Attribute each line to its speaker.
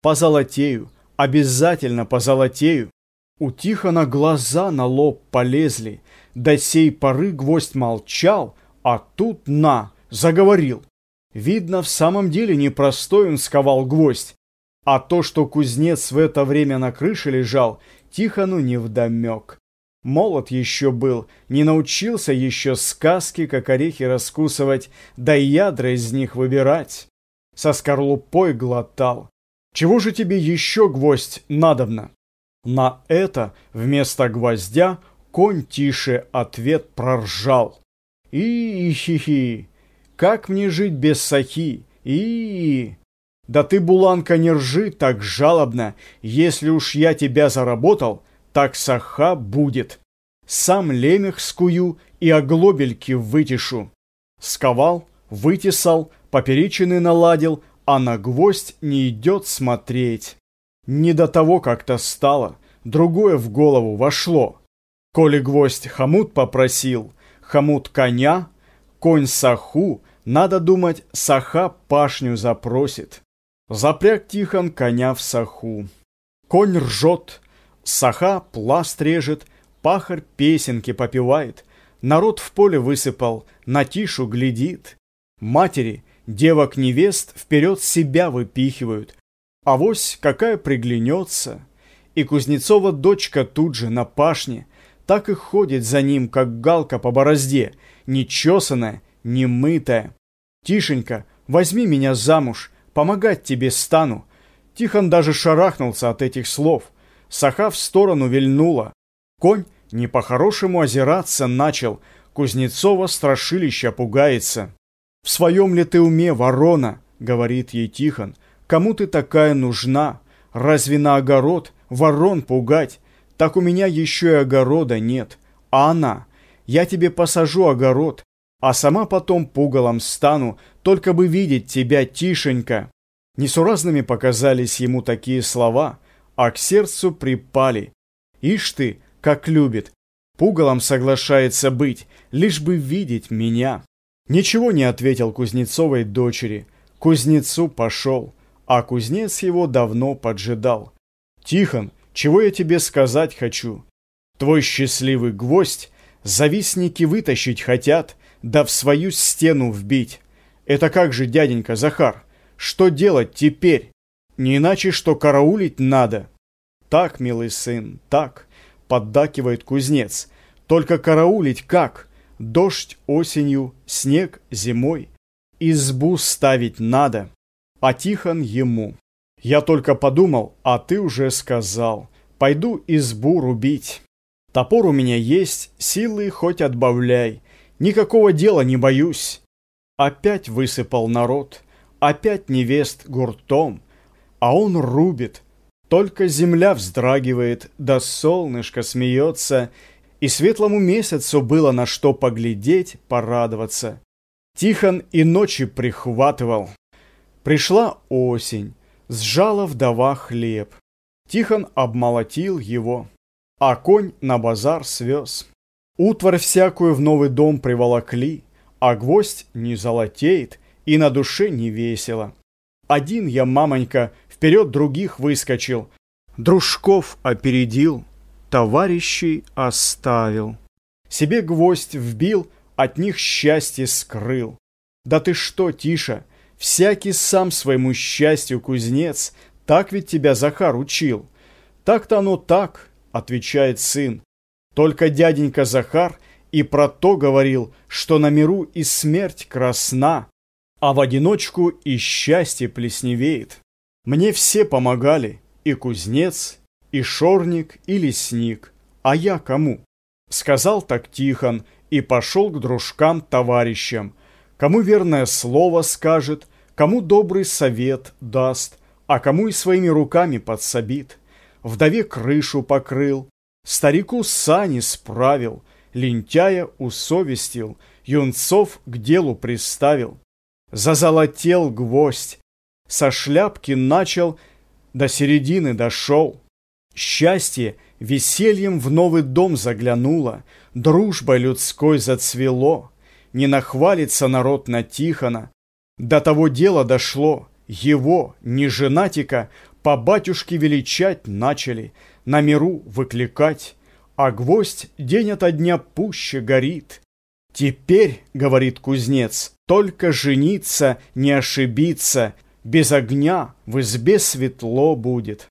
Speaker 1: Позолотею, обязательно позолотею. У Тихона глаза на лоб полезли. До сей поры гвоздь молчал, а тут на, заговорил. Видно, в самом деле непростой он сковал гвоздь. А то, что кузнец в это время на крыше лежал, Тихону невдомек. Молод еще был, не научился еще сказки, как орехи раскусывать, да и ядра из них выбирать. Со скорлупой глотал. Чего же тебе еще гвоздь надобно? На это вместо гвоздя конь тише ответ проржал. И-хи-хи, как мне жить без сахи? И, да ты, Буланка, не ржи так жалобно. Если уж я тебя заработал, так саха будет. Сам лемех скую и оглобельки вытешу. Сковал, вытесал, поперечины наладил, а на гвоздь не идет смотреть. Не до того как-то стало, другое в голову вошло. Коли гвоздь хомут попросил, хомут коня, конь саху, надо думать, саха пашню запросит. Запряг Тихон коня в саху. Конь ржет, саха пласт режет, пахарь песенки попивает. Народ в поле высыпал, на тишу глядит. Матери, девок-невест вперед себя выпихивают. Авось какая приглянется. И Кузнецова дочка тут же на пашне, так и ходит за ним, как галка по борозде, нечесанная, немытая. «Тишенька, возьми меня замуж, помогать тебе стану». Тихон даже шарахнулся от этих слов. Саха в сторону вильнула. Конь не по-хорошему озираться начал. Кузнецова страшилища пугается. «В своем ли ты уме, ворона?» — говорит ей Тихон. «Кому ты такая нужна? Разве на огород ворон пугать? Так у меня еще и огорода нет. А она? Я тебе посажу огород, а сама потом пугалом стану, только бы видеть тебя, Тишенька». Несуразными показались ему такие слова, а к сердцу припали. «Ишь ты, как любит, пугалом соглашается быть, лишь бы видеть меня». Ничего не ответил Кузнецовой дочери. Кузнецу пошел, а кузнец его давно поджидал. «Тихон, чего я тебе сказать хочу? Твой счастливый гвоздь завистники вытащить хотят, да в свою стену вбить. Это как же, дяденька Захар, что делать теперь? Не иначе, что караулить надо». «Так, милый сын, так», — поддакивает кузнец. «Только караулить как?» Дождь осенью, снег зимой. Избу ставить надо, а Тихон ему. Я только подумал, а ты уже сказал. Пойду избу рубить. Топор у меня есть, силы хоть отбавляй. Никакого дела не боюсь. Опять высыпал народ, опять невест гуртом, а он рубит. Только земля вздрагивает, да солнышко смеется, и светлому месяцу было на что поглядеть, порадоваться. Тихон и ночи прихватывал. Пришла осень, сжала вдова хлеб. Тихон обмолотил его, а конь на базар свез. Утварь всякую в новый дом приволокли, а гвоздь не золотеет и на душе не весело. Один я, мамонька, вперед других выскочил, дружков опередил, товарищей оставил. Себе гвоздь вбил, от них счастье скрыл. Да ты что, Тиша, всякий сам своему счастью кузнец, так ведь тебя Захар учил. Так-то оно так, отвечает сын. Только дяденька Захар и про то говорил, что на миру и смерть красна, а в одиночку и счастье плесневеет. Мне все помогали, и кузнец, и шорник, и лесник. А я кому? Сказал так Тихон и пошел к дружкам-товарищам. Кому верное слово скажет, кому добрый совет даст, а кому и своими руками подсобит. Вдове крышу покрыл, старику сани справил, лентяя усовестил, юнцов к делу приставил. Зазолотел гвоздь, со шляпки начал, до середины дошел. Счастье весельем в новый дом заглянуло, Дружба людской зацвело, Не нахвалится народ на Тихона. До того дела дошло, Его, не женатика, по батюшке величать начали, на миру выкликать, а гвоздь день ото дня пуще горит. Теперь, говорит кузнец, только жениться, не ошибиться, без огня в избе светло будет.